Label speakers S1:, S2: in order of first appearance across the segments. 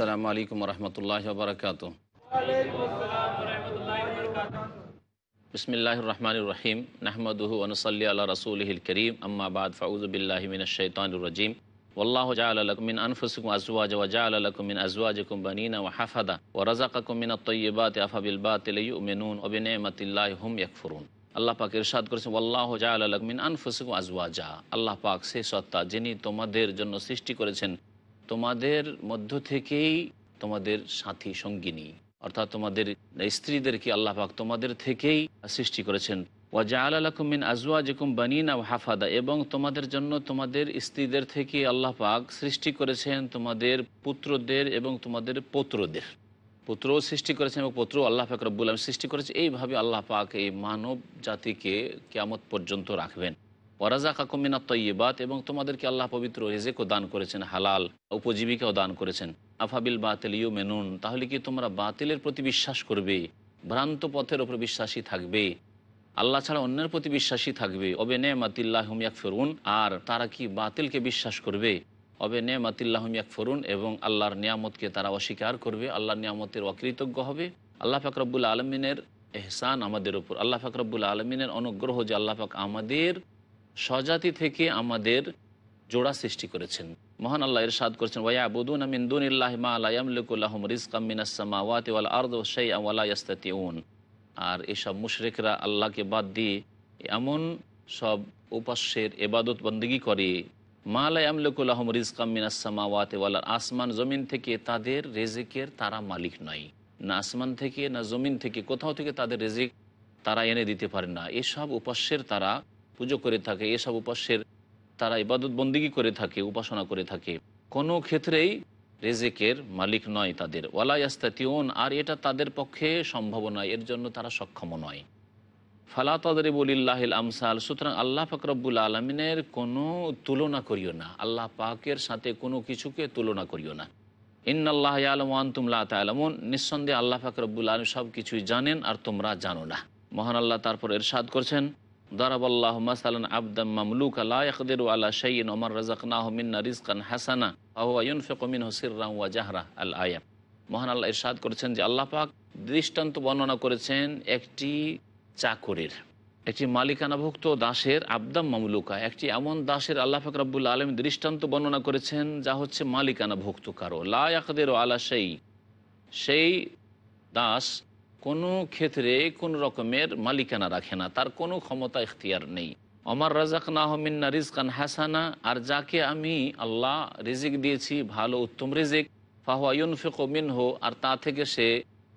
S1: আসসালামু আলাইকুম রহমতুল্লাহ বারকাত বিসমিল্লাহ রহমান রহিম নাহমদুহু আনসল্লি আল্লাহ রসুলহিল করিম আম্মাবাদ ফাউজবিল্লাহমিন শৈতানরজিম والله جعل لكم من أنفسكم أزواجا وجعل لكم من أزواجكم بنين وحفظا ورزقكم من الطيبات أفبالباطل يؤمنون وبنعمة الله هم يكفرون আল্লাহ পাক ইরশাদ করেছেন আল্লাহ জাআলাক মিন আনফুসিকুম আজওয়াজা আল্লাহ পাক সে সত্তা যিনি তোমাদের জন্য সৃষ্টি করেছেন তোমাদের মধ্য থেকেই তোমাদের সাথী সঙ্গিনী, অর্থাৎ তোমাদের স্ত্রীদেরকে আল্লাহ পাক তোমাদের থেকেই সৃষ্টি করেছেন। ওয়াজা আলাকুমিন আজওয়া জেকুম বানিনা হাফাদা, এবং তোমাদের জন্য তোমাদের স্ত্রীদের থেকে আল্লাহ পাক সৃষ্টি করেছেন তোমাদের পুত্রদের এবং তোমাদের পৌত্রদের। পুত্রও সৃষ্টি করেছেন এবং পুত্র আল্লাহ পাক রব্বুল সৃষ্টি করেছে। এইভাবে আল্লাহ পাক এই মানব জাতিকে কেয়ামত পর্যন্ত রাখবেন। ওয়ারাজা কাকুমিনা তৈবাত এবং তোমাদেরকে আল্লাহ পবিত্র রেজেকও দান করেছেন, হালাল উপজীবিকাও দান করেছেন। আফাবিল বাতিল ইউ মেনুন তাহলে কি তোমরা বাতিলের প্রতি বিশ্বাস করবে? ভ্রান্ত পথের ওপর বিশ্বাসী থাকবে? আল্লাহ ছাড়া অন্যের প্রতি বিশ্বাসী থাকবে? অবে নে মাতিল্লাহ হুমিয়াক ফেরুন আর তারা কি বাতিলকে বিশ্বাস করবে? অবে নে মাতিল্লাহ হুমিয়াক ফেরুন এবং আল্লাহর নিয়ামতকে তারা অস্বীকার করবে? আল্লাহর নিয়ামতের অকৃতজ্ঞ হবে? আল্লাহ ফাকরবুল আলমিনের এহসান আমাদের উপর। আল্লাহ ফাকরবুল আলমিনের অনুগ্রহ যে আল্লাহ পাক আমাদের স্বজাতি থেকে আমাদের জোড়া সৃষ্টি করেছেন। মহান আল্লাহ ইরশাদ করেছেন ওয়া আবুদুন মিন্দুন ইল্লাহ মা লা ইয়ামলিকুল্লাহুম রিজকাম মিনাস সামাওয়াতি ওয়াল আরদি শাইআন ওয়া লা ইয়াস্তাতিউন। আর এসব মুশরিকরা আল্লাহকে বাদ দিয়ে এমন সব উপাস্যের এবাদত বন্দিগি করে, মা লা ইয়ামলিকুল্লাহুম রিজকাম মিনাস সামাওয়াতি ওয়াল আসমান জমিন থেকে তাদের রেজিকের তারা মালিক নয়। না আসমান থেকে, না জমিন থেকে, কোথাও থেকে তাদের রেজিক তারা এনে দিতে পারে না। এসব উপাস্যের তারা পুজো করে থাকে, এসব উপাস্যের তারা ইবাদত বন্দিগি করে থাকে, উপাসনা করে থাকে। কোনো ক্ষেত্রেই রেজেকের মালিক নয় তাদের। ওয়ালাইস্তাতিউন আর এটা তাদের পক্ষে সম্ভব নয়, এর জন্য তারা সক্ষম নয়। ফালা তাদের বলিল্লাহিল আমসাল, সুতরাং আল্লাহ ফাকরবুল আলমিনের কোনো তুলনা করিও না। আল্লাহ পাকের সাথে কোনো কিছুকে তুলনা করিও না। ইন্নআল্লাহ আলমান তুমলা তালামুন। নিঃসন্দেহে আল্লাহ ফাকরবুল আলম সব কিছুই জানেন আর তোমরা জানো না। মহান আল্লাহ তারপর এরশাদ করছেন। দারাবাল্লাহ আবদাম হাসানা আল আয়া আল্লাহ করেছেন যে দৃষ্টান্ত বর্ণনা করেছেন একটি চাকরের, একটি মালিকানাভুক্ত দাসের আবদাম মামলুকা, একটি এমন দাসের আল্লাহ পাক রাব্বুল আলম দৃষ্টান্ত বর্ণনা করেছেন যা হচ্ছে মালিকানাভুক্ত কারও। লা ইয়াকদির আলা শাই সেই দাস কোনো ক্ষেত্রে কোন রকমের মালিকানা রাখে না, তার কোনো ক্ষমতা ইখতিয়ার নেই। অমর রাজাক নাহমিন্না রিজকান হাসানা, আর যাকে আমি আল্লাহ রিজিক দিয়েছি, ভালো উত্তম রিজিক ফাহুয়ায়ুন ফিকো মিনহো, আর তা থেকে সে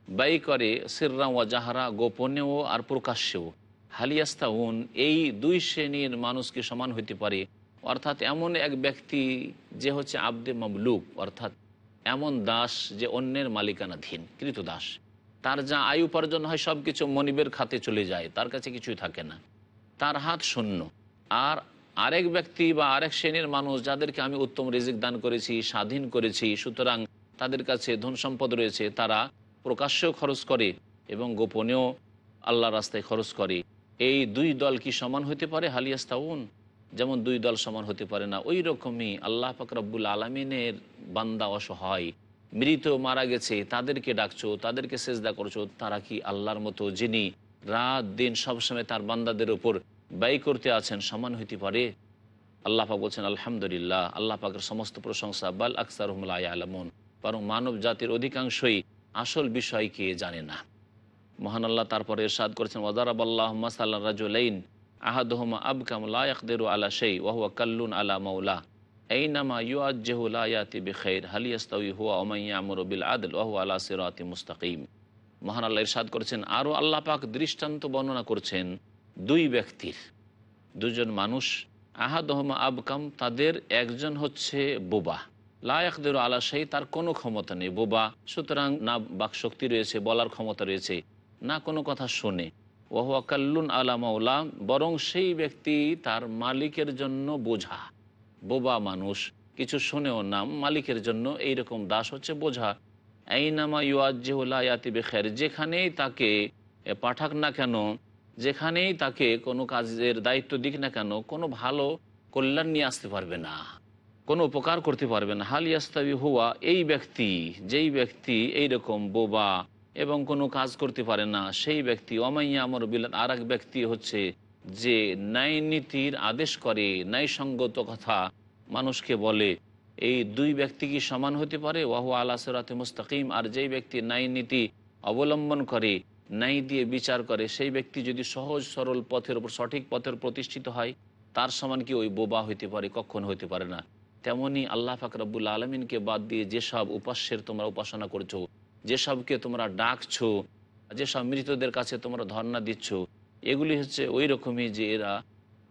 S1: ব্যয় করে সিররা ওয়া জাহারা, গোপনেও আর প্রকাশ্যেও। হালিয়াস্তাউন এই দুই শ্রেণির মানুষকে সমান হইতে পারে। অর্থাৎ এমন এক ব্যক্তি যে হচ্ছে আব্দে মামলুক অর্থাৎ এমন দাস যে অন্যের মালিকানাধীন কৃত দাস তার যা আয় উপার্জন হয় সব কিছু মনিবের খাতে চলে যায়, তার কাছে কিছুই থাকে না। তার হাত শূন্য। আর আরেক ব্যক্তি বা আরেক শ্রেণির মানুষ যাদেরকে আমি উত্তম রিজিক দান করেছি, স্বাধীন করেছি, সুতরাং তাদের কাছে ধন সম্পদ রয়েছে, তারা প্রকাশ্যেও খরচ করে এবং গোপনেও আল্লাহ রাস্তায় খরচ করে। এই দুই দল কি সমান হতে পারে? হালিয়াস্তাউন যেমন দুই দল সমান হতে পারে না। ওই রকমই আল্লাহ ফাকরাবুল আলমিনের বান্দা অসহায়। মৃত মারা গেছে, তাদেরকে ডাকছো, তাদেরকে সেজদা করছ, তারা কি আল্লাহর মতো যিনি রাত দিন সবসময় তার বান্দাদের উপর ব্যয় করতে আছেন, সমান হইতে পারে? আল্লাহ পাক বলছেন, আলহামদুলিল্লাহ, আল্লাহ পাকের সমস্ত প্রশংসা, বাল আকসার হুমলা আলমন বরং মানব জাতির অধিকাংশই আসল বিষয়কে জানে না। মহান আল্লাহ তারপরে এরশাদ করেছেন ওয়াদারাব আল্লাহ মাসাল্লা রাজুলাইন আহাদহমা আবকাম লায়াকদের আলা সেই ওয়াহুয়া কাল্লুন আলা মৌলা এই নামা ইউআজেহুল আয়াতি বেখের হালিয়াস্তাউই হুয়া ওমাইয়া আমর বিল আদল ওয়াহু আলা সিরাতি মুস্তাকিম মহান আল্লাহ ইরশাদ করেছেন আরও আল্লাহ পাক দৃষ্টান্ত বর্ণনা করছেন দুই ব্যক্তির। দুজন মানুষ, আহাদহমা আবকাম, তাদের একজন হচ্ছে বোবা। লায়াকদের আলা সেই তার কোনো ক্ষমতা নেই, বোবা। সুতরাং না বাকশক্তি রয়েছে, বলার ক্ষমতা রয়েছে, না কোনো কথা শোনে। ওহুয়া কাল্লুন আলা মাওলা, বরং সেই ব্যক্তি তার মালিকের জন্য বোঝা। বোবা মানুষ, কিছু শোনেও নাম মালিকের জন্য এই রকম দাস হচ্ছে বোঝা। এই নামা ইউআজিউল্লায়াতি বেখের যেখানেই তাকে পাঠাক না কেন, যেখানেই তাকে কোনো কাজের দায়িত্ব দিক না কেন, কোনো ভালো কল্যাণ নিয়ে আসতে পারবে না, কোনো উপকার করতে পারবে না। হাল ইয়াস্তাবি হুয়া, এই ব্যক্তি, যেই ব্যক্তি এই রকম বোবা এবং কোনো কাজ করতে পারে না, সেই ব্যক্তি অমাইয়া আমর বিল, আর এক ব্যক্তি হচ্ছে যে ন্যায় নীতির আদেশ করে, ন্যায়সঙ্গত কথা মানুষকে বলে, এই দুই ব্যক্তি কি সমান হতে পারে? ওয়াহু আল্লাহ সরাতে মুস্তাকিম। আর যেই ব্যক্তি ন্যায় নীতি অবলম্বন করে, ন্যায় দিয়ে বিচার করে, সেই ব্যক্তি যদি সহজ, সরল পথের উপর, সঠিক পথের প্রতিষ্ঠিত হয়, তার সমান কি ওই বোবা হইতে পারে কখন হইতে পারে না। তেমনি আল্লাহ ফাকরাবুল আলমিনকে বাদ দিয়ে যেসব উপাস্যের তোমরা উপাসনা করছ, যেসবকে তোমরা ডাকছো, যেসব মৃতদের কাছে তোমরা ধর্ণা দিচ্ছ এগুলি হচ্ছে ওই রকমই যে এরা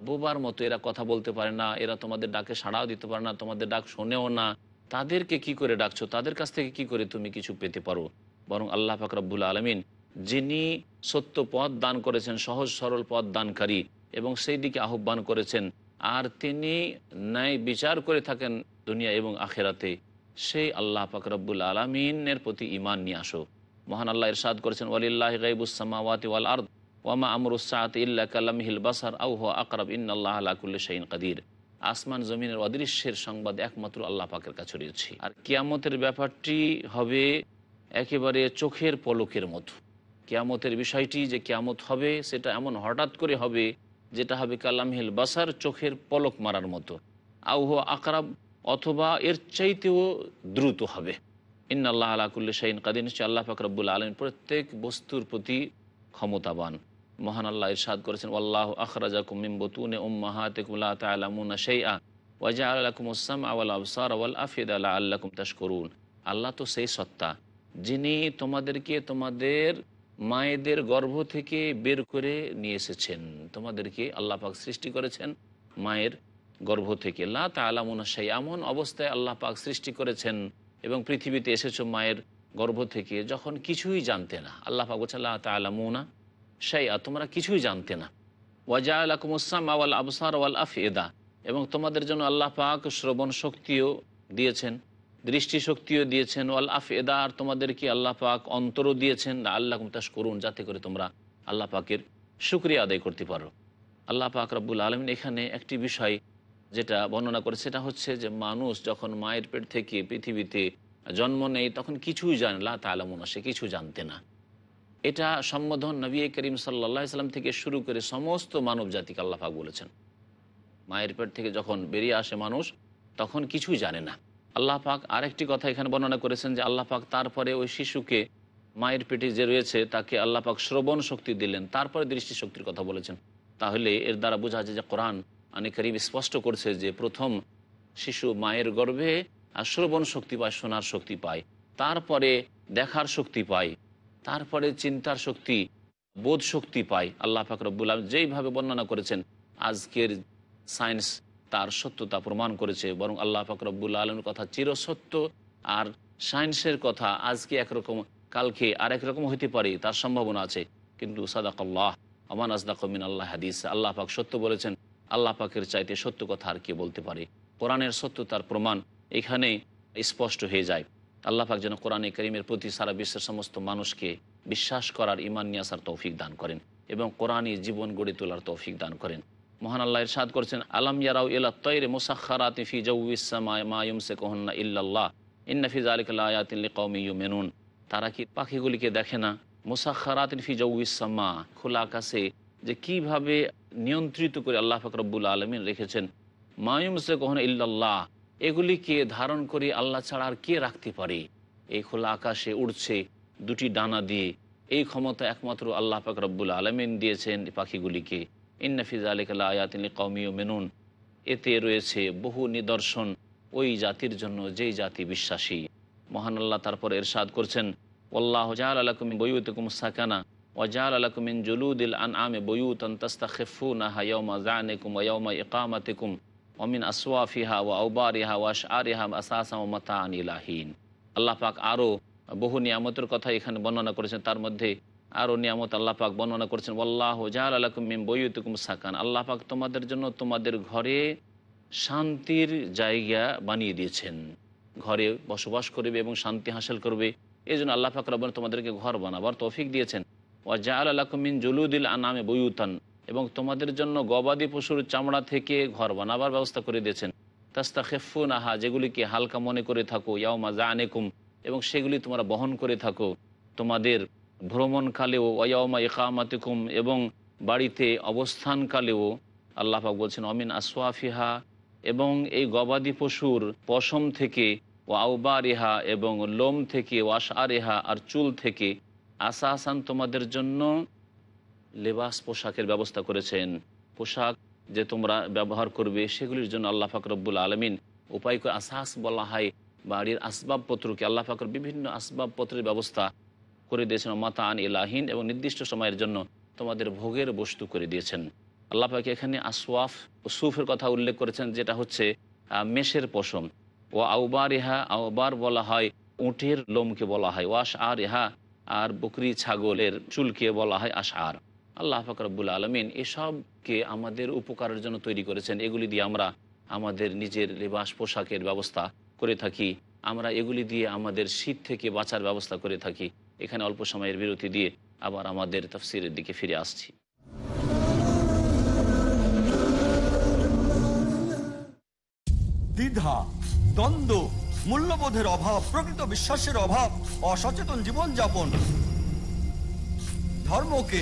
S1: বোবার মতো এরা কথা বলতে পারে না, এরা তোমাদের ডাকে সাড়াও দিতে পারে না, তোমাদের ডাক শোনেও না। তাদেরকে কি করে ডাকছো? তাদের কাছ থেকে কি করে তুমি কিছু পেতে পারো? বরং আল্লাহ ফাকরাবুল আলমিন যিনি সত্য পথ দান করেছেন, সহজ সরল পথ দানকারী এবং সেই দিকে আহ্বান করেছেন, আর তিনি ন্যায় বিচার করে থাকেন দুনিয়া এবং আখেরাতে, সেই আল্লাহ ফাকরাবুল আলমিনের প্রতি ইমান নিয়ে আসো। মহান আল্লাহ ইরশাদ করেছেন, ওয়ালিল্লাহ গাইবুসামাওয়াতি ওয়াল আর্দ। ওয়ামা আমরুসাত ইল্লা কালাম হিল বাসার আউহ আকরাব ইন্নাল্লাহ আলাকুল্লি শাইন কাদির আসমান, জমিনের অদৃশ্যের সংবাদ একমাত্র আল্লাহ পাকের কাছে রয়েছে। আর কিয়ামতের ব্যাপারটি হবে একেবারে চোখের পলকের মতো। কিয়ামতের বিষয়টি যে কিয়ামত হবে, সেটা এমন হঠাৎ করে হবে, যেটা হবে কালাম কালামহিল বাসার চোখের পলক মারার মতো। আউহ আকরাব, অথবা এর চাইতেও দ্রুত হবে। ইন্না আল্লাহ আলাকুল্লি শাইন কাদির নিশ্চয় আল্লাহ ফাকরাবুল আলম প্রত্যেক বস্তুর প্রতি ক্ষমতাবান। মহান আল্লাহ ইরশাদ করেছেন আল্লাহ আখরাজাকুম মিন বুতুনে উম্মাহাতিকুম লা তা'লামুনা শাইআ ওয়া জাআলা লাকুমুস সামআ ওয়াল আবসারা ওয়াল আফিদা তাশকুরুন। আল্লাহ তো সেই সত্তা, যিনি তোমাদেরকে তোমাদের মায়েদের গর্ভ থেকে বের করে নিয়ে এসেছেন। তোমাদেরকে আল্লাহ পাক সৃষ্টি করেছেন মায়ের গর্ভ থেকে। লা তা'লামুনা শাই এমন অবস্থায় আল্লাহ পাক সৃষ্টি করেছেন এবং পৃথিবীতে এসেছ মায়ের গর্ভ থেকে, যখন কিছুই জানতে না। আল্লাহ পাক বলছেন, লা তা'লামুনা শাইয়া তোমরা কিছুই জানতে না। ওয়াজা আলাকুমুসাম আওয়াল আবসার ওয়াল আফেদা এবং তোমাদের জন্য আল্লাহ পাক শ্রবণ শক্তিও দিয়েছেন, দৃষ্টি শক্তিও দিয়েছেন, ওয়াল আফেদা আর তোমাদেরকে আল্লাহ পাক অন্তরও দিয়েছেন আল্লাহ কুমতাস করুন যাতে করে তোমরা আল্লাহ পাকের শুক্রিয়া আদায় করতে পারো। আল্লাহ পাক রব্বুল আলমিন এখানে একটি বিষয় যেটা বর্ণনা করে, সেটা হচ্ছে যে মানুষ যখন মায়ের পেট থেকে পৃথিবীতে জন্ম নেয়, তখন কিছুই জানে লা তালামুনা সে কিছু জানতে না। এটা সম্বোধন নবী করিম সাল্লা সাল্লাম থেকে শুরু করে সমস্ত মানব জাতিকে আল্লাহাক বলেছেন। মায়ের পেট থেকে যখন বেরিয়ে আসে মানুষ, তখন কিছুই জানে না। আল্লাহ পাক আরেকটি কথা এখানে বর্ণনা করেছেন যে আল্লাহ পাক তারপরে ওই শিশুকে মায়ের পেটে যে রয়েছে, তাকে আল্লাহ পাক শ্রবণ শক্তি দিলেন, তারপরে দৃষ্টিশক্তির কথা বলেছেন। তাহলে এর দ্বারা বোঝা যায় যে কোরআন আনি করিম স্পষ্ট করছে যে প্রথম শিশু মায়ের গর্ভে শ্রবণ শক্তি পায়, শোনার শক্তি পায়, তারপরে দেখার শক্তি পায়। তারপরে চিন্তার শক্তি, বোধ শক্তি পায় আল্লাহ ফাকরবুল আলম যেইভাবে বর্ণনা করেছেন, আজকের সায়েন্স তার সত্যতা প্রমাণ করেছে, বরং আল্লাহ ফাকরবুল আলমের কথা চিরসত্য আর সায়েন্সের কথা আজকে একরকম, কালকে আরেক রকম হইতে পারে, তার সম্ভাবনা আছে। কিন্তু সাদাকাল্লাহ আমান আজদাকমিন আল্লাহ হাদিস, আল্লাহ পাক সত্য বলেছেন, আল্লাহ পাকের চাইতে সত্য কথা আর কে বলতে পারে? কোরআনের সত্যতার প্রমাণ এখানে স্পষ্ট হয়ে যায়। আল্লাহ পাক যেন কোরআনে করিমের প্রতি সারা বিশ্বের সমস্ত মানুষকে বিশ্বাস করার ইমান নিয়াসার তৌফিক দান করেন এবং কোরআনই জীবন গড়ে তোলার তৌফিক দান করেন। মহান আল্লাহ ইরশাদ করেছেন, আলম ইয়ারাউ ইলা তৈরে মুসাখারাত ফি জাউসামায়ুম সে কোহন্না ইল্লাল্লাহ। ইন্নাফিজ আলিকাল্লায়াতিল্লি কৌমি মেনুন তারা কি পাখিগুলিকে দেখে না? মুসাখারাত ফি জাউসামা খোলা আকাশে যে কীভাবে নিয়ন্ত্রিত করে আল্লাহ ফাকরবুল আলমিন রেখেছেন। মায়ুমসে কখনো ইল্লাল্লাহ। এগুলিকে ধারণ করে আল্লাহ ছাড়া আর কে রাখতে পারে? এই খোলা আকাশে উড়ছে দুটি ডানা দিয়ে। এই ক্ষমতা একমাত্র আল্লাহ পাক রব্বুল আলমিন দিয়েছেন পাখিগুলিকে। ইন্নাফিজ আলিকাল্লা আয়াতিন কৌমিও মেনুন এতে রয়েছে বহু নিদর্শন ওই জাতির জন্য যেই জাতি বিশ্বাসী। মহান আল্লাহ তারপর এরশাদ করছেন ওল্লাহ জাহাল আলাকুম বইউতকুম সাকানা ওজাল আলাকুমিন জুলুদিল আন আমে বইউতন তস্তা খেফুনা হায়মা জানেকুম ওয়মা ইকামাতিকুম। অমিন আসওয়াফিহা ওয়া আউবারিহা ওয়াশ আরিহা আসাসা ও মাতা আনিলাহীন আল্লাহ পাক আরও বহু নিয়ামতের কথা এখানে বর্ণনা করেছেন। তার মধ্যে আরও নিয়ামত আল্লাহ পাক বর্ণনা করেছেন ওল্লাহ জাহাল আলাকুম মিম বইউতুকুম সাকান। আল্লাহ পাক তোমাদের জন্য তোমাদের ঘরে শান্তির জায়গা বানিয়ে দিয়েছেন। ঘরে বসবাস করবে এবং শান্তি হাসিল করবে। এই জন্য আল্লাহ পাক তোমাদেরকে ঘর বানাবার তৌফিক দিয়েছেন। ওয়া জাহাল আলাকুমিন জুলুদিল আনামে বইউতান এবং তোমাদের জন্য গবাদি পশুর চামড়া থেকে ঘর বানাবার ব্যবস্থা করে দিয়েছেন। তাস্তা খেফুন আহা যেগুলিকে হালকা মনে করে থাকো ইয়াও ইয়াউমা জানেকুম এবং সেগুলি তোমরা বহন করে থাকো। তোমাদের ভ্রমণকালেও ওয়াউমা ইকামাতিকুম, এবং বাড়িতে অবস্থানকালেও আল্লাহ পাক বলছেন, অমিন আসওয়াফিহা এবং এই গবাদি পশুর পশম থেকে ও আউবারিহা, এবং লোম থেকে ওয়াশ আরেহা আর চুল থেকে আসাহাসান তোমাদের জন্য লেবাস পোশাকের ব্যবস্থা করেছেন। পোশাক যে তোমরা ব্যবহার করবে, সেগুলির জন্য আল্লাহ ফাকরবুল আলমিন উপায় করে আসাস বলা হয়। বাড়ির আসবাবপত্রকে আল্লাহ ফাকর বিভিন্ন আসবাবপত্রের ব্যবস্থা করে দিয়েছেন। মাতা আন ইলাহিন এবং নির্দিষ্ট সময়ের জন্য তোমাদের ভোগের বস্তু করে দিয়েছেন। আল্লাহ পাকে এখানে আসওয়াফ ও সুফের কথা উল্লেখ করেছেন, যেটা হচ্ছে মেষের পশম। ও আউবার ইহা আউবার বলা হয়, উঁটের লোমকে বলা হয়। ওয়াশ আর ইহা আর বকরি ছাগলের চুলকে বলা হয় আশার আল্লাহ ফাকরবুল আলমিন এসবকে আমাদের উপকারের জন্য তৈরি করেছেন। এগুলি দিয়ে আমরা আমাদের নিজের লেবাস পোশাকের ব্যবস্থা করে থাকি, আমরা এগুলি দিয়ে আমাদের শীত থেকে বাঁচার ব্যবস্থা করে থাকি। এখানে অল্প সময়ের বিরতি দিয়ে আবার আমাদের তফসিরের দিকে ফিরে আসছি।
S2: দ্বিধা, দ্বন্দ্ব, মূল্যবোধের অভাব, প্রকৃত বিশ্বাসের অভাব, অসচেতন জীবনযাপন। ধর্মকে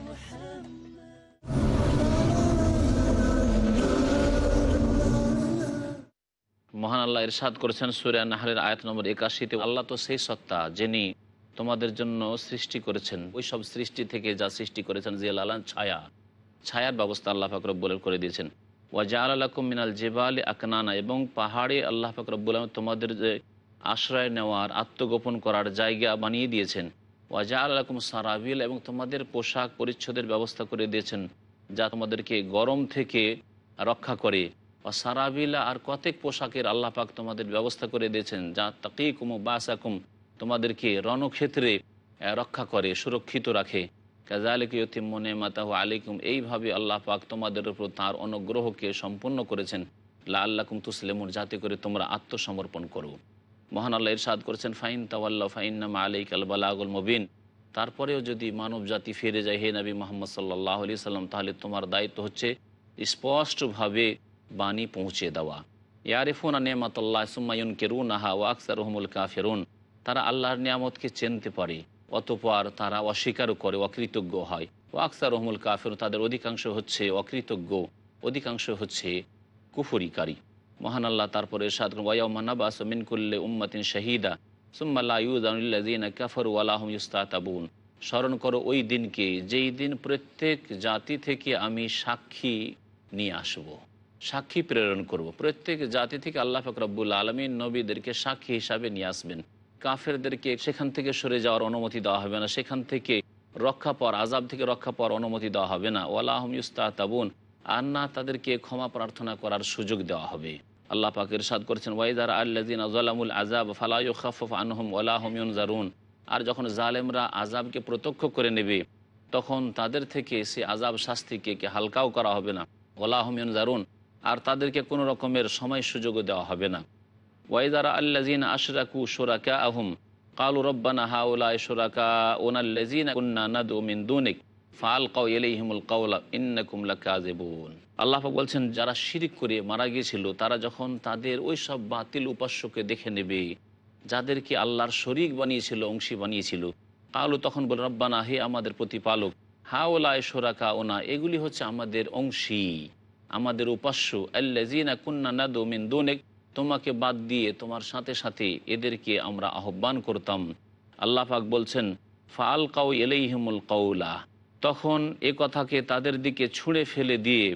S1: আল্লাহ ইরশাদ করেছেন সুরিয়া নাহারের আয়াত নম্বর একাশিতে, আল্লাহ তো সেই সত্তা যিনি তোমাদের জন্য সৃষ্টি করেছেন। ওই সব সৃষ্টি থেকে যা সৃষ্টি করেছেন জিয়াল আলান ছায়া, ছায়ার ব্যবস্থা আল্লাহ ফাকরব্বুল করে দিয়েছেন। ওয়াজা আলাকুম মিনাল জেবাল আকনানা এবং পাহাড়ে আল্লাহ ফাকরব্বুল তোমাদের যে আশ্রয় নেওয়ার, আত্মগোপন করার জায়গা বানিয়ে দিয়েছেন। ওয়াজা আলাকুম সারাবিল এবং তোমাদের পোশাক পরিচ্ছদের ব্যবস্থা করে দিয়েছেন, যা তোমাদেরকে গরম থেকে রক্ষা করে। সারাবিলা, আর কতেক পোশাকের আল্লাহ পাক তোমাদের ব্যবস্থা করে দিয়েছেন, যা তাকিকুম ও বাসাকুম, তোমাদেরকে রণক্ষেত্রে রক্ষা করে, সুরক্ষিত রাখে। কাজালিক ইয়তিমনে মাতাহ আলিকুম এইভাবে আল্লাহ পাক তোমাদের উপর তাঁর অনুগ্রহকে সম্পূর্ণ করেছেন। লা আল্লাকুম তুসলেমুর যাতে করে তোমরা আত্মসমর্পণ করো। মহান আল্লাহ ইরশাদ করেছেন, ফাইন তাওয়াল্লা ফাইন্নামা আলাইক আল বালাগুল মুবিন। তারপরেও যদি মানব জাতি ফিরে যায়, হে নবী মোহাম্মদ সাল্লাহ আলি সাল্লাম তাহলে তোমার দায়িত্ব হচ্ছে স্পষ্টভাবে বাণী পৌঁছে দেওয়া। ইয়ারিফুন নেমাতাল্লাহ সুম্মায়ুন কেরুন আহা ও আকসার রহমুল কাফেরুন। তারা আল্লাহর নিয়ামতকে চিনতে পারে, অতপর তারা অস্বীকারও করে, অকৃতজ্ঞ হয়। ও আকসার রহমুল কাফের তাদের অধিকাংশ হচ্ছে অকৃতজ্ঞ, অধিকাংশ হচ্ছে কুফরিকারী। মহান আল্লাহ তারপরে সাদ ওয়াইমানাবাস মিনকুল্লে উম্মাতিন শাহিদা সুম্মাল্লাউদ্দিন কাফর স্মরণ করো ওই দিনকে, যেই দিন প্রত্যেক জাতি থেকে আমি সাক্ষী নিয়ে আসব। সাক্ষী প্রেরণ করব। প্রত্যেক জাতি থেকে আল্লাহ ফকরাবুল আলমীর নবীদেরকে সাক্ষী হিসাবে নিয়ে আসবেন। কাফেরদেরকে সেখান থেকে সরে যাওয়ার অনুমতি দেওয়া হবে না। সেখান থেকে রক্ষা পর আজাব থেকে রক্ষা পাওয়ার অনুমতি দেওয়া হবে না। ওয়ালাহম ইস্তাতাবুন আর না, তাদেরকে ক্ষমা প্রার্থনা করার সুযোগ দেওয়া হবে। আল্লাহ পাক ইরশাদ করেছেন ওয়াইদার আল্লাদিন আজালামুল আজাব ফালায়ু খাফফ আনহম ওয়ালাহমিউন জারুন আর যখন জালেমরা আজাবকে প্রত্যক্ষ করে নেবে, তখন তাদের থেকে সে আজাব শাস্তিকে হালকাও করা হবে না। ওলাহমিউন জারুন আর তাদেরকে কোনো রকমের সময় সুযোগও দেওয়া হবে না। ওয়াইদারা আল্লাজিন আশরাকু সোরাকা আহম কালু রব্বানা হাউলা সোরাকা ওনাল্লাজিন দুনিক ফাল কাউ এলাইহিমুল কাউলা ইন্নাকুম লাকাযিবুন। আল্লাহ বলছেন, যারা শিরিক করে মারা গিয়েছিল, তারা যখন তাদের ওই সব বাতিল উপাস্যকে দেখে নেবে, যাদেরকে আল্লাহর শরিক বানিয়েছিল, অংশী বানিয়েছিল, কালু তখন বলে, রব্বানা, হে আমাদের প্রতিপালক হাওলায় সোরাকা ওনা এগুলি হচ্ছে আমাদের অংশী। আমাদের উপাস্য আল্লাজিনা কুন্না নাদু মিন দুনিক তোমাকে বাদ দিয়ে তোমার সাথে সাথে এদেরকে আমরা আহ্বান করতাম। আল্লাহ পাক বলছেন ফাল কাউ এলাইহিমুল কাউলা তখন এ কথাকে তাদের দিকে ছুঁড়ে ফেলে দিয়ে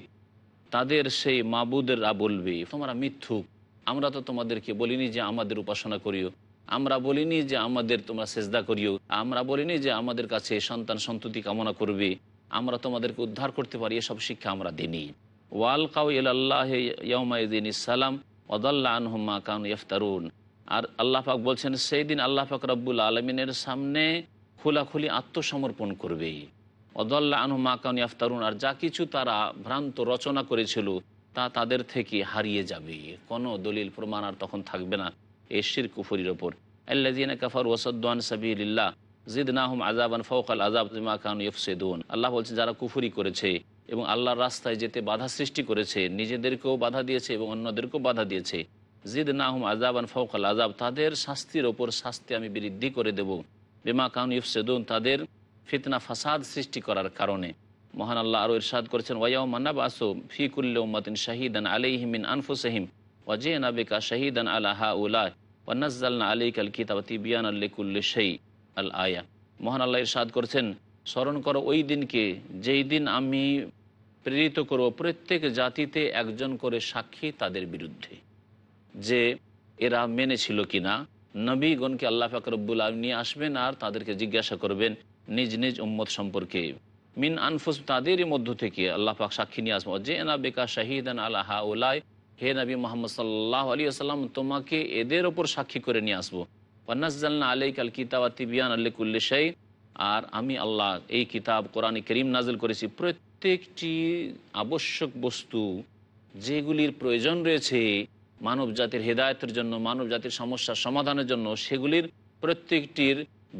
S1: তাদের সেই মাবুদেররা বলবে, তোমরা মিথ্যুক, আমরা তো তোমাদেরকে বলিনি যে আমাদের উপাসনা করিও, আমরা বলিনি যে আমাদের তোমরা সেজদা করিও, আমরা বলিনি যে আমাদের কাছে সন্তান সন্ততি কামনা করবে, আমরা তোমাদেরকে উদ্ধার করতে পারি, এসব শিক্ষা আমরা দিনি ওয়াল কাউ আল্লাহ ইয়মাইদিন ইসালাম ওদাল্লা আনহুম্মা কান ইফতারুন আর আল্লাহ পাক বলছেন, সেই দিন আল্লাহ পাক রব্বুল আলমিনের সামনে খোলাখুলি আত্মসমর্পণ করবে অদল্লা আনহু মাকান আফতারুন আর যা কিছু তারা ভ্রান্ত রচনা করেছিল, তা তাদের থেকে হারিয়ে যাবে কোনো দলিল, প্রমাণ আর তখন থাকবে না এই শির কুফরির ওপর। আল্লাজিনা কাফার ওসদ্দান সাবিল্লাহ জিদ নাহম আজাবান ফৌকাল আজাব মাকান ইফসেদুন। আল্লাহ বলছে যারা কুফুরি করেছে এবং আল্লাহর রাস্তায় যেতে বাধা সৃষ্টি করেছে, নিজেদেরকেও বাধা দিয়েছে এবং অন্যদেরকেও বাধা দিয়েছে। জিদ নাহম আজাবান ফৌকাল আজাব তাদের শাস্তির ওপর শাস্তি আমি বৃদ্ধি করে দেব। বেমা কাউন ইফসেদুন, তাদের ফিতনা ফাসাদ সৃষ্টি করার কারণে। মহান আল্লাহ আরও ইরশাদ করেছেন ওয়াইয়াও মান্নাব আসো ফিকুল্ল উম্মাতিন শাহিদান আলাইহিমিন আনফুসহিম ওয়াজে নাবিকা শাহিদান আলাহা উল্লাহ ওয়ান্নাজ্জালনা আলাইক কাল কিতাবতি বিয়ান আল্লিকুল্লি সেই আল আয়া। মহান আল্লাহ ইরশাদ করেছেন, স্মরণ করো ওই দিনকে, যেই দিন আমি প্রেরিত করব। প্রত্যেক জাতিতে একজন করে সাক্ষী তাদের বিরুদ্ধে। যে এরা মেনেছিল কিনা। নবীগণকে আল্লাহ ফাকরবুল আলম নিয়ে আসবেন আর তাদেরকে জিজ্ঞাসা করবেন নিজ নিজ উম্মত সম্পর্কে। মিন আনফুস তাদেরই মধ্য থেকে আল্লাহ পাক সাক্ষী নিয়ে আসব যে না বেকা শাহিদান আল্লাহ ওলাই হে নবী মোহাম্মদ সাল্লাহ আলী আসাল্লাম তোমাকে এদের ওপর সাক্ষী করে নিয়ে আসব। পান্নাজাল্লা আলাই কাল কিতাবাতি বিয়ান আল্লিকুল্লি শাই। আর আমি আল্লাহ এই কিতাব কোরআন করিম নাজিল করেছি। প্রত্যেকটি আবশ্যক বস্তু যেগুলির প্রয়োজন রয়েছে মানব জাতির হেদায়তের জন্য, মানব জাতির সমস্যার সমাধানের জন্য, সেগুলির প্রত্যেকটির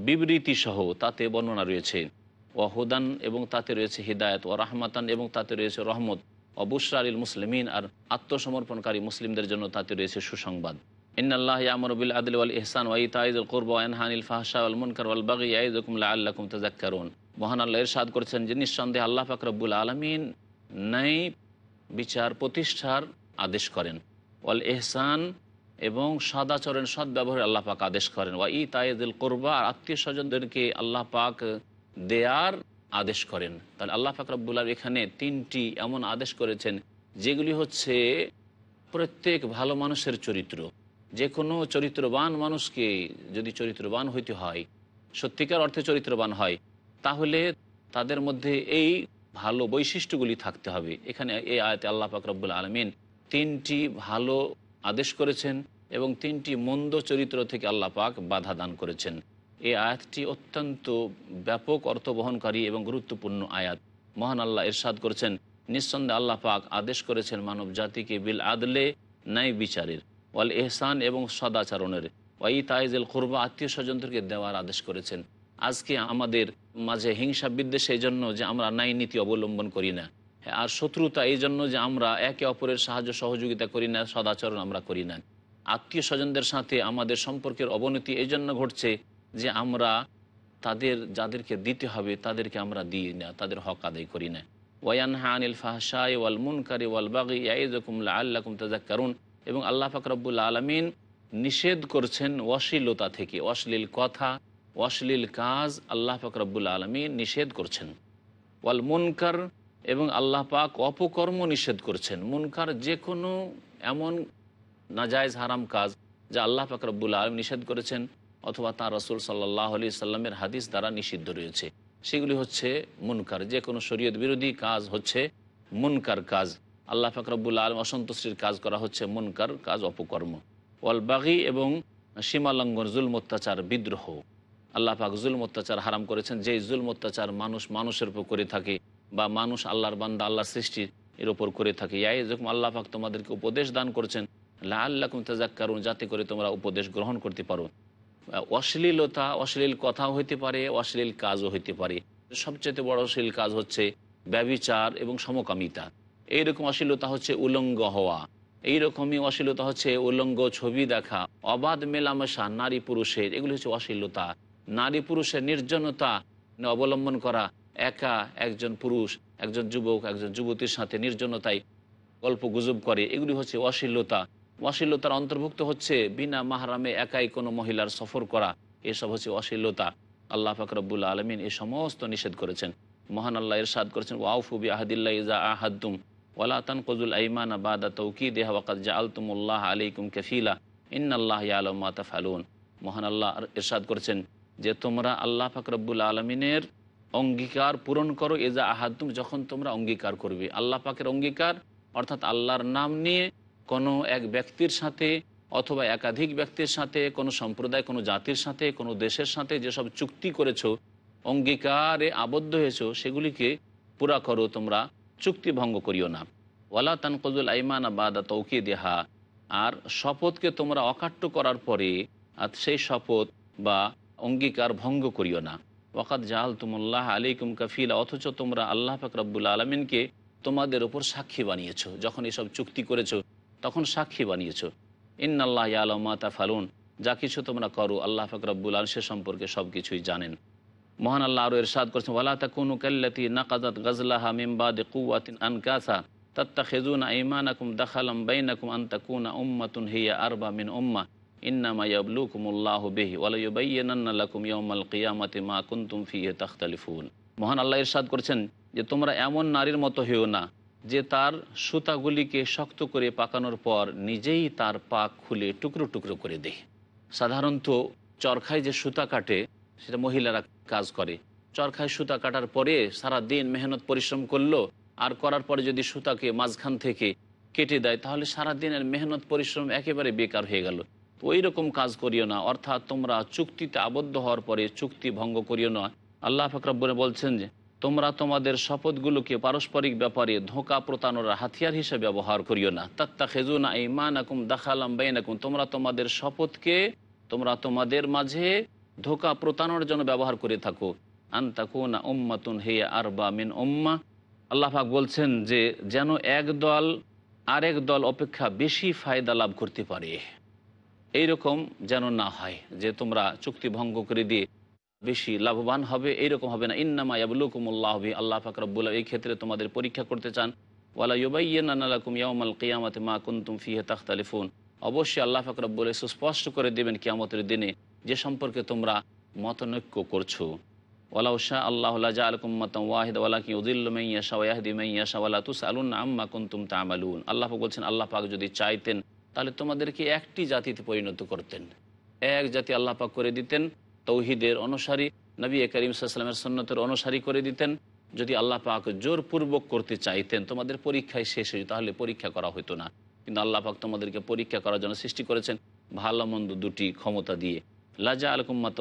S1: বিবৃতি সহ তাতে বর্ণনা রয়েছে। ওয়াহুদান এবং তাতে রয়েছে হিদায়ত ও রাহমাতান এবং তাতে রয়েছে রহমত। অবুসরা আলীল মুসলিমিন আর আত্মসমর্পণকারী মুসলিমদের জন্য তাতে রয়েছে সুসংবাদ। ইন্নআল্লাহ ইয়ামরবিল আদিল ওয়াল ইহসান ওয়াই তাইদুল কুরবা আনহানিল ফাহশা আল মুনকার ওয়াল বাগি। ইয়াইদুকুম লাআল্লাকুম তাযাক্কারুন। মহান আল্লাহ ইরশাদ করেছেন যে নিঃসন্দেহে আল্লাহ পাক রব্বুল আলামিন ন্যায় বিচার প্রতিষ্ঠার আদেশ করেন। ওয়াল এহসান এবং সদাচরণ সদ্ব্যবহারের আল্লাহ পাক আদেশ করেন। ওয়া ই তাইদুল কোরবা, আর আত্মীয় স্বজনদেরকে আল্লাহ পাক দেয়ার আদেশ করেন। তাহলে আল্লাহ ফাকরাবুল্লাহ এখানে তিনটি এমন আদেশ করেছেন, যেগুলি হচ্ছে প্রত্যেক ভালো মানুষের চরিত্র। যে কোনো চরিত্রবান মানুষকে যদি চরিত্রবান হইতে হয়, সত্যিকার অর্থে চরিত্রবান হয় তাহলে তাদের মধ্যে এই ভালো বৈশিষ্ট্যগুলি থাকতে হবে। এখানে এই আয়তে আল্লাহ ফাকরাবুল আলমিন তিনটি ভালো আদেশ করেছেন এবং তিনটি মন্দ চরিত্র থেকে আল্লাহ পাক বাধা দান করেছেন। এই আয়াতটি অত্যন্ত ব্যাপক অর্থ বহনকারী এবং গুরুত্বপূর্ণ আয়াত। মহান আল্লাহ ইরশাদ করেছেন, নিঃসন্দেহে আল্লাহ পাক আদেশ করেছেন মানব জাতিকে বিল আদলে ন্যায় বিচারের, ওয়াল এহসান এবং সদাচরণের। ওয়াই তাইজেল কুরবা আত্মীয় স্বজনদেরকে দেওয়ার আদেশ করেছেন। আজকে আমাদের মাঝে হিংসা বিদ্বেষ এই জন্য যে আমরা ন্যায় নীতি অবলম্বন করি না। আর শত্রুতা এই জন্য যে আমরা একে অপরের সাহায্য সহযোগিতা করি না, সদাচরণ আমরা করি না। আত্মীয় স্বজনদের সাথে আমাদের সম্পর্কের অবনতি এই জন্য ঘটছে যে আমরা তাদের, যাদেরকে দিতে হবে তাদেরকে আমরা দিই না, তাদের হক আদায় করি না। ওয়ানহা আনিল ফাহশাই ওয়াল মুনকারি ওয়াল বাগি ইয়াইজকুম লাআল্লাকুম তাযাক্কারুন। এবং আল্লাহ পাক রব্বুল আলামিন নিষেধ করছেন অশ্লীলতা থেকে, অশ্লীল কথা অশ্লীল কাজ আল্লাহ পাক রব্বুল আলমিন নিষেধ করছেন। ওয়াল মুনকার এবং আল্লাহ পাক অপকর্ম নিষেধ করছেন। মুনকার যে কোনো এমন নাজায়জ হারাম কাজ যা আল্লাহ পাক রব্বুল আলম নিষেধ করেছেন অথবা তাঁর রসুল সাল্লাহ আলি সাল্লামের হাদিস দ্বারা নিষিদ্ধ রয়েছে। সেগুলি হচ্ছে মুনকার। যে কোনো শরীয়ত বিরোধী কাজ হচ্ছে মুনকার কাজ। আল্লাহ ফাকরাবুল আলম অসন্তুষ্টির কাজ করা হচ্ছে মুনকার কাজ, অপকর্ম। ওয়াল বাগি এবং সীমালঙ্ঘন জুল অত্যাচার, বিদ্রোহ। আল্লাহ পাক জুল অত্যাচার হারাম করেছেন। যেই জুল অত্যাচার মানুষ মানুষের উপর করে থাকে বা মানুষ আল্লাহর বান্দা আল্লাহ সৃষ্টির এর ওপর করে থাকে। ইয়াই যখন আল্লাহ পাক তোমাদেরকে উপদেশ দান করছেন লা আল্লাহ তাজাক কারণ যাতে করে তোমরা উপদেশ গ্রহণ করতে পারো। অশ্লীলতা, অশ্লীল কথাও হইতে পারে, অশ্লীল কাজও হইতে পারে। সবচেয়ে বড় অশ্লীল কাজ হচ্ছে ব্যবিচার এবং সমকামিতা। এইরকম অশ্লীলতা হচ্ছে উলঙ্গ হওয়া। এইরকমই অশ্লীলতা হচ্ছে উলঙ্গ ছবি দেখা, অবাধ মেলামেশা নারী পুরুষের এগুলি হচ্ছে অশ্লীলতা। নারী পুরুষের নির্জনতা অবলম্বন করা, একা একজন পুরুষ, একজন যুবক, একজন যুবতীর সাথে নির্জনতায় গল্প গুজব করে, এগুলি হচ্ছে অশ্লীলতা। অশ্লীলতার অন্তর্ভুক্ত হচ্ছে বিনা মাহারামে একাই কোনো মহিলার সফর করা, এসব হচ্ছে অশ্লীলতা। আল্লাহ ফাকরবুল আলমিন এই সমস্ত নিষেধ করেছেন। মহান আল্লাহ ইরশাদ করেছেন ওয়াউফুবি আহাদিল্লা ইজা আহাদ্দুম ওয়ালা তানকজুল আইমান বাদা তৌকি দেহ ওয়াকাত জা আলতুমুল্লাহ আলাইকুম কফিলা, ইন্নাল্লাহ ইয়ালম মা তাফালুন মহান আল্লাহ ইরশাদ করেছেন যে তোমরা আল্লাহ ফাকরবুল আলমিনের অঙ্গীকার পূরণ করো এজা আহাদ্দুম যখন তোমরা অঙ্গীকার করবে। আল্লাহ পাকের অঙ্গীকার, অর্থাৎ আল্লাহর নাম নিয়ে কোনো এক ব্যক্তির সাথে অথবা একাধিক ব্যক্তির সাথে, কোনো সম্প্রদায়, কোনো জাতির সাথে, কোনো দেশের সাথে যেসব চুক্তি করেছ, অঙ্গীকারে আবদ্ধ হয়েছো, সেগুলিকে পুরা করো, তোমরা চুক্তি ভঙ্গ করিও না। ওয়ালা তানকজুল আইমান বাদা তৌকি দেহা আর শপথকে তোমরা অকাট্য করার পরে, আর সেই শপথ বা অঙ্গীকার ভঙ্গ করিও না। ওয়াকাত জাহাল তুমুল্লাহ আলিকুম কাফিলা, অথচ তোমরা আল্লাহ ফাকরাবুল আলমিনকে তোমাদের ওপর সাক্ষী বানিয়েছো। যখন এসব চুক্তি করেছ, তখন সাক্ষী বানিয়েছো। ইন্নাল্লাহ আলমা তা ফালুন যা কিছু তোমরা করো, আল্লাহ ফাকরাবুল আলম সে সম্পর্কে সব কিছুই জানেন। মহান আল্লাহ আরও এরশাদ করছেন, ওয়ালা তাকুনু কাল্লাতি নাকাদাত গজলাহা মিমবাদ কুয়াতিন আনকাসা তাত্তা খেজুনা ইমানাকুম দাখালাম বাইনাকুম আন্তাকুনা উম্মাতুন হিয়া আরবা মিন উম্মা। মা মহান আল্লাহ ইরশাদ করছেন যে, তোমরা এমন নারীর মতো হয়েও না যে, তার সুতাগুলিকে শক্ত করে পাকানোর পর নিজেই তার পাক খুলে টুকরো টুকরো করে দেয়। সাধারণত চরখায় যে সুতা কাটে, সেটা মহিলারা কাজ করে। চরখায় সুতা কাটার পরে সারা দিন মেহনত পরিশ্রম করল, আর করার পরে যদি সুতাকে মাঝখান থেকে কেটে দেয়, তাহলে সারা দিনের মেহনত পরিশ্রম একেবারে বেকার হয়ে গেল। ওই রকম কাজ করিও না, অর্থাৎ তোমরা চুক্তিতে আবদ্ধ হওয়ার পরে চুক্তি ভঙ্গ করিও না। আল্লাহ ফাকরাব্বরে বলছেন যে, তোমরা তোমাদের শপথগুলোকে পারস্পরিক ব্যাপারে ধোঁকা প্রতানোর হাতিয়ার হিসেবে ব্যবহার করিও না। তাত্তা খেজু না খেজুনা ইমান আকুম দাখালাম বাইনাকুম, তোমরা তোমাদের শপথকে, তোমরা তোমাদের মাঝে ধোকা প্রতানোর জন্য ব্যবহার করে থাকো। আন্তাকুনা উম্মাতুন হে আরবা মিন উম্মা। আল্লাহাক বলছেন যে, যেন এক দল আরেক দল অপেক্ষা বেশি ফায়দা লাভ করতে পারে। এইরকম যেন না হয়, যে তোমরা চুক্তি ভঙ্গ করে দিয়ে বেশি লাভবান হবে, এইরকম হবে না। ইন্নামা ইয়াবলুকুমুল্লাহবি আল্লাহ ফাকরাবুল্লাহ এই ক্ষেত্রে তোমাদের পরীক্ষা করতে চান। ওয়ালা ইউবাইয়ানালাকুম ইয়াউমাল কিয়ামাতে মা কুনতুম ফিহে তাখতালিফুন। অবশ্যই আল্লাহ ফাকরাবুল সুস্পষ্ট করে দেবেন কিয়ামতের দিনে যে সম্পর্কে তোমরা মতনৈক্য করছ। ওয়ালাউ শাহ আল্লাহ জা আলকুম্মাতম ওয়াহিদ ওয়ালা কি উদিল্লমাইয়াশা ওয়াহদি মাইয়াশা ওয়ালা তুস আলুন আম্মা কুন্তুম তামালুন আল্লাহ বলছেন, আল্লাহ পাক যদি চাইতেন তাহলে তোমাদেরকে একটি জাতিতে পরিণত করতেন। এক জাতি আল্লাহ পাক করে দিতেন, তৌহিদের অনুসারী, নবী করিম সাল্লামের সন্ন্যতের অনুসারী করে দিতেন। যদি আল্লাহ পাক জোরপূর্বক করতে চাইতেন, তোমাদের পরীক্ষায় শেষ হয়ে তাহলে পরীক্ষা করা হতো না। কিন্তু আল্লাহ পাক তোমাদেরকে পরীক্ষা করার জন্য সৃষ্টি করেছেন ভালো মন্দ দুটি ক্ষমতা দিয়ে। লাজা আলকুম্মাত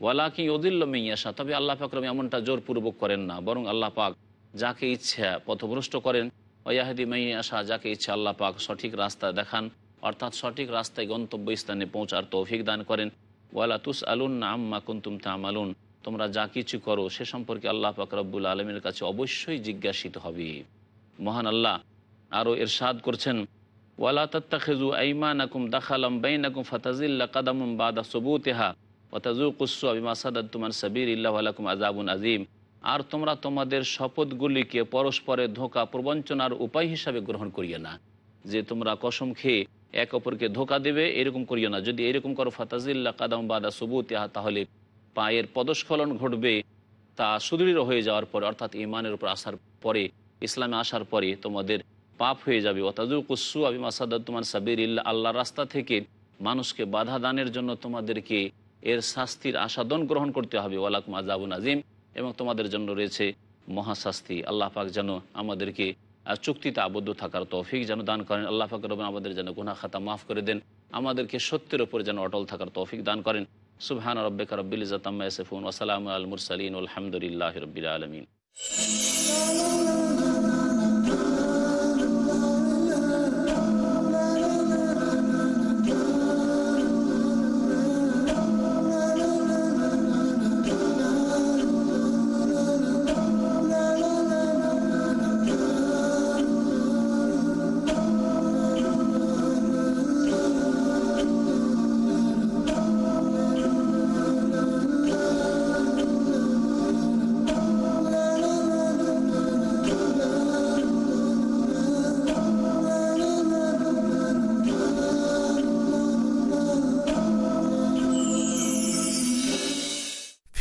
S1: ওয়ালা কি ওদিল্ল মেয়াশা তবে আল্লাহ পাকরম এমনটা জোরপূর্বক করেন না, বরং আল্লাহ পাক যাকে ইচ্ছা পথভ্রষ্ট করেন ওয়াহিদি মাইয়াশা যাকে ইচ্ছা আল্লাহ পাক সঠিক রাস্তা দেখান, অর্থাৎ সঠিক রাস্তায় গন্তব্য স্থানে পৌঁছার তৌফিক দান করেন। ওয়ালা তুস আলুন না আম্মা কুন্তুম তামালুন, তোমরা যা কিছু করো সে সম্পর্কে আল্লাহ ফাকরাবুল আলমের কাছে অবশ্যই জিজ্ঞাসিত হবে। মহান আল্লাহ, আরও এরশাদ করছেন, ওয়ালা তত্তাখেজু আইমানাকুম দাখালাম বাইনাকুম ফাতাজিল্লা কাদামুম বাদা সবুতেহা ওয়াতাজু কুসু আবিমা সাদাতুমান সাবির ইল্লাহ আলাকুম আজাবুন আজিম আর তোমরা তোমাদের শপথগুলিকে পরস্পরের ধোকা প্রবঞ্চনার উপায় হিসাবে গ্রহণ করিয়ে না। যে তোমরা কসম খেয়ে এক অপরকে ধোকা দেবে, এরকম করিও না। যদি এরকম করো, ফাতাজিল্লা কাদাম বাদা সবুতেহা তাহলে পায়ের পদস্খলন ঘটবে, তা সুদৃঢ় হয়ে যাওয়ার পরে, অর্থাৎ ইমানের উপর আসার পরে, ইসলামে আসার পরে তোমাদের পাপ হয়ে যাবে। অতাজু কুসু আবি মাসাদুমান সাবির ইল্লা আল্লাহর রাস্তা থেকে মানুষকে বাধা দানের জন্য তোমাদেরকে এর শাস্তির আসাদন গ্রহণ করতে হবে। ওয়ালাকুম আজাবুন আজিম এবং তোমাদের জন্য রয়েছে মহাশাস্তি। আল্লাহ পাক যেন আমাদেরকে চুক্তিতে আবদ্ধ থাকার তৌফিক যেন দান করেন। আল্লাহ পাক রবেন আমাদের যেন গুনা খাতা মাফ করে দেন। আমাদেরকে সত্যের ওপর যেন অটল থাকার তৌফিক দান করেন। সুবহান রব্বিকা রব্বিল ইজাতাম্মা ইয়াসিফুন ওয়া সালামু আল মুরসালিন। আলহামদুলিল্লাহি রাব্বিল আলামিন।